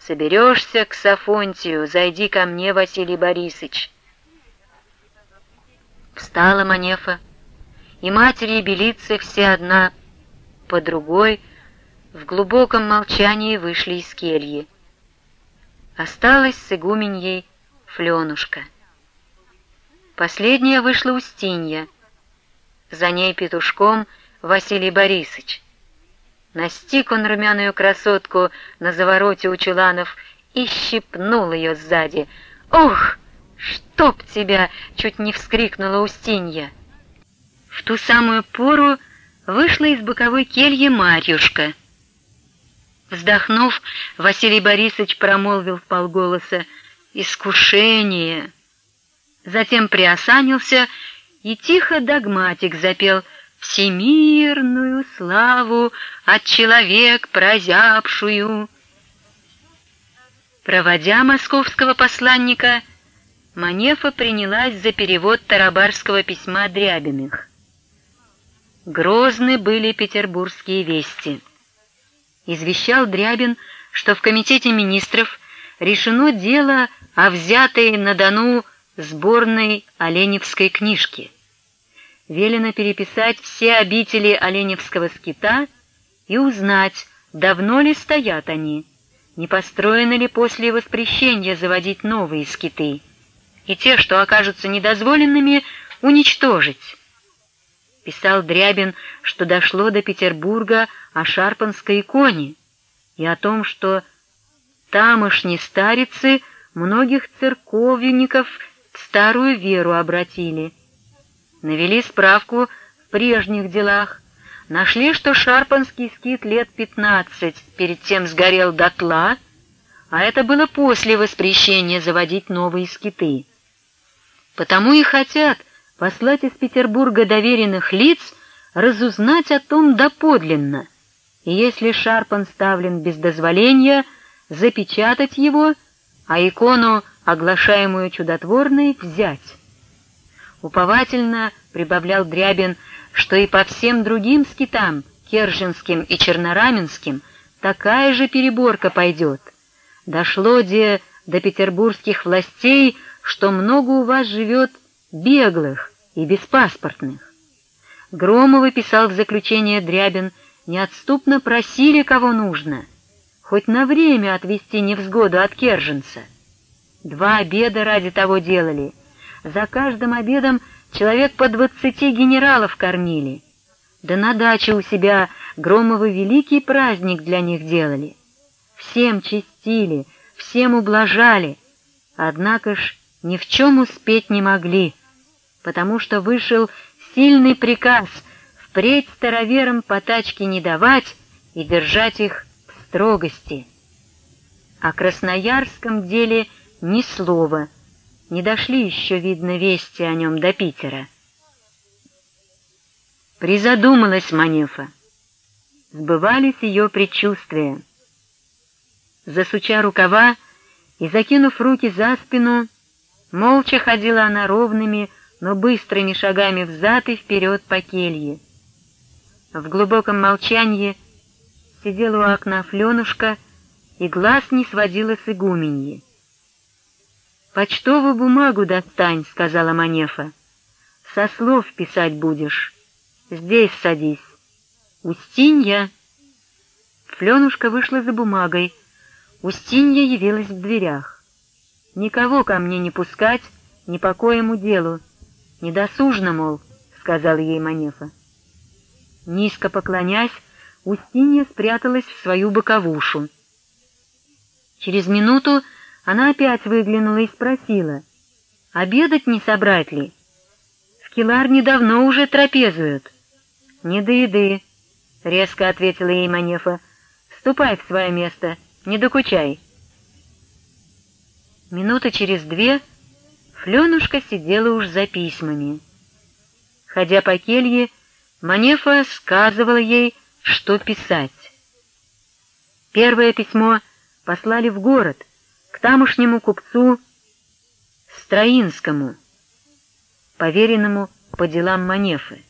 Соберешься к Сафонтию, зайди ко мне, Василий Борисович. Встала Манефа, и матери и белицы все одна по другой в глубоком молчании вышли из кельи. Осталась с игуменьей Фленушка. Последняя вышла Устинья, за ней петушком Василий Борисович. Настиг он румяную красотку на завороте у чуланов и щипнул ее сзади. «Ох, чтоб тебя!» — чуть не вскрикнула Устинья. В ту самую пору вышла из боковой кельи Марьюшка. Вздохнув, Василий Борисович промолвил в полголоса «Искушение!» Затем приосанился и тихо догматик запел «Всемирную славу от человек прозябшую». Проводя московского посланника, Манефа принялась за перевод тарабарского письма Дрябиных. Грозны были петербургские вести. Извещал Дрябин, что в комитете министров решено дело о взятой на Дону сборной Оленевской книжки. Велено переписать все обители Оленевского скита и узнать, давно ли стоят они, не построены ли после воспрещения заводить новые скиты, и те, что окажутся недозволенными, уничтожить писал Дрябин, что дошло до Петербурга о Шарпанской иконе и о том, что тамошние старицы многих церковников в старую веру обратили. Навели справку в прежних делах, нашли, что Шарпанский скит лет пятнадцать перед тем сгорел дотла, а это было после воспрещения заводить новые скиты. Потому и хотят, послать из Петербурга доверенных лиц разузнать о том доподлинно, и если Шарпан ставлен без дозволения, запечатать его, а икону, оглашаемую чудотворной, взять. Уповательно прибавлял Дрябин, что и по всем другим скитам, Керженским и Чернораменским, такая же переборка пойдет. Дошло где до петербургских властей, что много у вас живет беглых, и беспаспортных. Громовы писал в заключение Дрябин, неотступно просили, кого нужно, хоть на время отвести невзгоду от Керженца. Два обеда ради того делали. За каждым обедом человек по двадцати генералов кормили. Да на даче у себя Громовы великий праздник для них делали. Всем чистили, всем ублажали, однако ж ни в чем успеть не могли потому что вышел сильный приказ впредь староверам по тачке не давать и держать их в строгости. О Красноярском деле ни слова, не дошли еще, видно, вести о нем до Питера. Призадумалась Манефа. Сбывались ее предчувствия. Засуча рукава и закинув руки за спину, молча ходила она ровными, но быстрыми шагами взад и вперед по келье. В глубоком молчании сидела у окна Фленушка и глаз не сводила с игуменьи. «Почтовую бумагу достань», — сказала Манефа. «Со слов писать будешь. Здесь садись. Устинья». Фленушка вышла за бумагой. Устинья явилась в дверях. «Никого ко мне не пускать, ни по коему делу», «Недосужно, мол», — сказал ей Манефа. Низко поклонясь, Устинья спряталась в свою боковушу. Через минуту она опять выглянула и спросила, «Обедать не собрать ли? В Келарне давно уже трапезуют». «Не до еды», — резко ответила ей Манефа. «Ступай в свое место, не докучай». Минуты через две Фленушка сидела уж за письмами. Ходя по келье, Манефа сказывала ей, что писать. Первое письмо послали в город, к тамошнему купцу Строинскому, поверенному по делам Манефы.